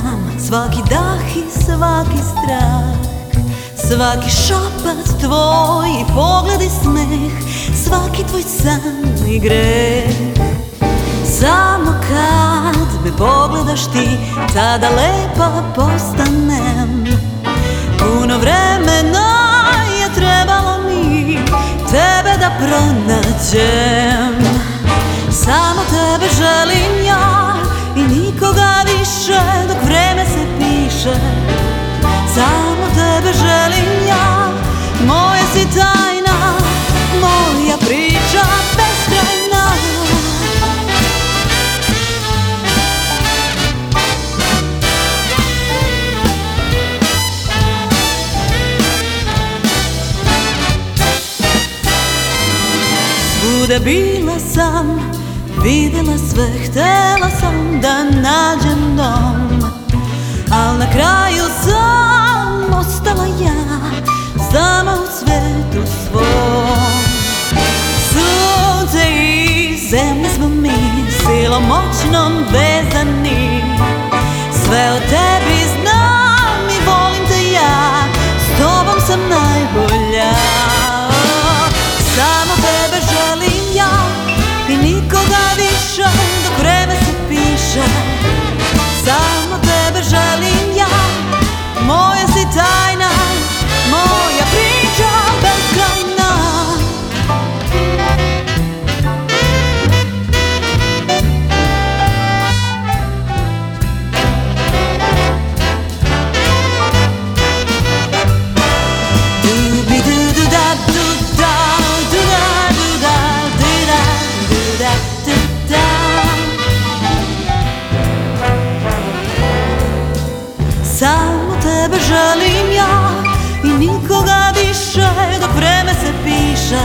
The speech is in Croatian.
znam Svaki dah i svaki strah. Svaki šapat tvoj i pogled i smeh. Svaki tvoj san i greh. Samo kad me pogledaš ti Tada lepa postanem. Puno vremena je trebalo mi Tebe da pronađem Svuda bila sam Vidjela sve, htjela sam da nađem dom. Al na kraju sam ostala ja Sama u svijetu svom. Sunce i zemlje smo mi Silom moćnom vezani. Sve o tebi tebe želim ja I nikoga više dok vreme se piše